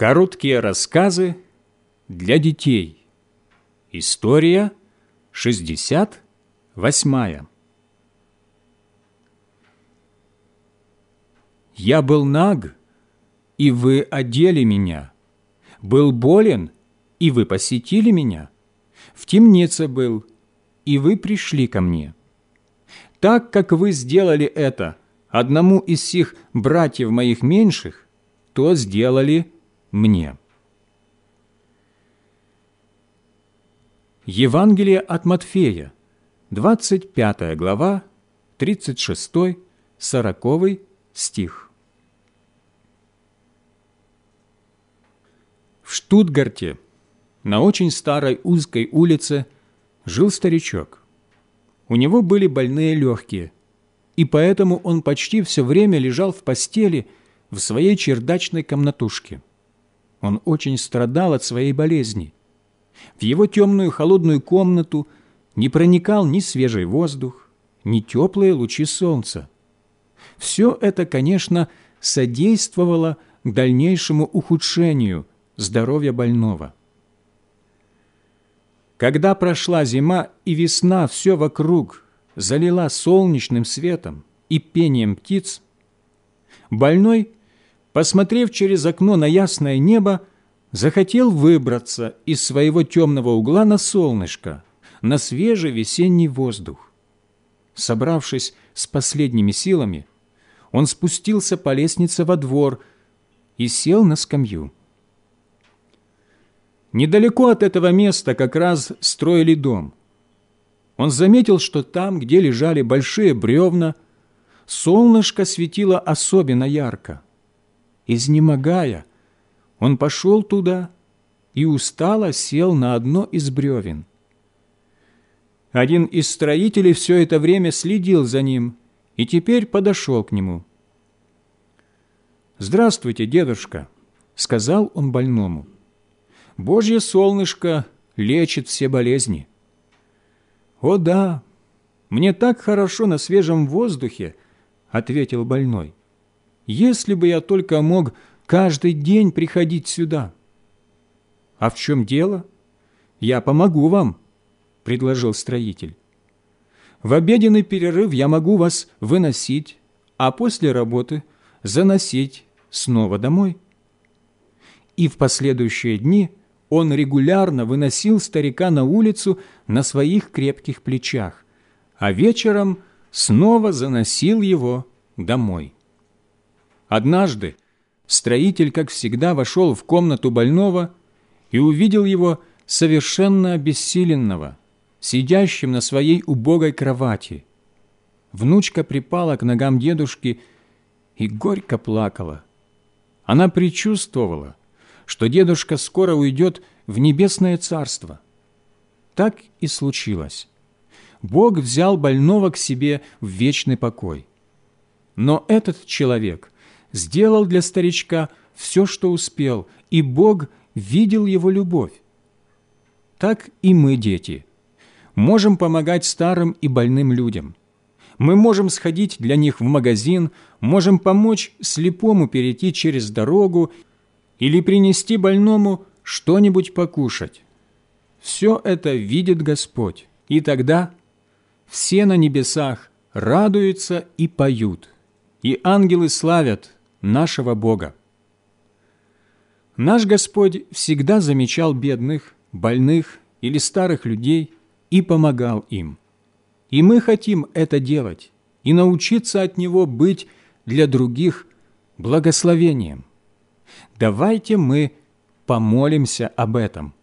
Короткие рассказы для детей. История 68. Я был наг, и вы одели меня. Был болен, и вы посетили меня. В темнице был, и вы пришли ко мне. Так как вы сделали это одному из сих братьев моих меньших, то сделали мне. Евангелие от Матфея, 25 глава, 36-40 стих. В Штутгарте, на очень старой узкой улице, жил старичок. У него были больные легкие, и поэтому он почти все время лежал в постели в своей чердачной комнатушке – он очень страдал от своей болезни. В его темную холодную комнату не проникал ни свежий воздух, ни теплые лучи солнца. Все это, конечно, содействовало к дальнейшему ухудшению здоровья больного. Когда прошла зима и весна все вокруг залила солнечным светом и пением птиц, больной посмотрев через окно на ясное небо, захотел выбраться из своего темного угла на солнышко, на свежий весенний воздух. Собравшись с последними силами, он спустился по лестнице во двор и сел на скамью. Недалеко от этого места как раз строили дом. Он заметил, что там, где лежали большие бревна, солнышко светило особенно ярко изнемогая, он пошел туда и устало сел на одно из бревен. Один из строителей все это время следил за ним и теперь подошел к нему. «Здравствуйте, дедушка», — сказал он больному. «Божье солнышко лечит все болезни». «О да, мне так хорошо на свежем воздухе», — ответил больной если бы я только мог каждый день приходить сюда. А в чем дело? Я помогу вам, предложил строитель. В обеденный перерыв я могу вас выносить, а после работы заносить снова домой. И в последующие дни он регулярно выносил старика на улицу на своих крепких плечах, а вечером снова заносил его домой. Однажды строитель, как всегда, вошел в комнату больного и увидел его совершенно обессиленного, сидящим на своей убогой кровати. Внучка припала к ногам дедушки и горько плакала. Она предчувствовала, что дедушка скоро уйдет в небесное царство. Так и случилось. Бог взял больного к себе в вечный покой. Но этот человек – сделал для старичка все, что успел, и Бог видел его любовь. Так и мы, дети, можем помогать старым и больным людям. Мы можем сходить для них в магазин, можем помочь слепому перейти через дорогу или принести больному что-нибудь покушать. Все это видит Господь, и тогда все на небесах радуются и поют, и ангелы славят нашего Бога. Наш Господь всегда замечал бедных, больных или старых людей и помогал им. И мы хотим это делать и научиться от Него быть для других благословением. Давайте мы помолимся об этом –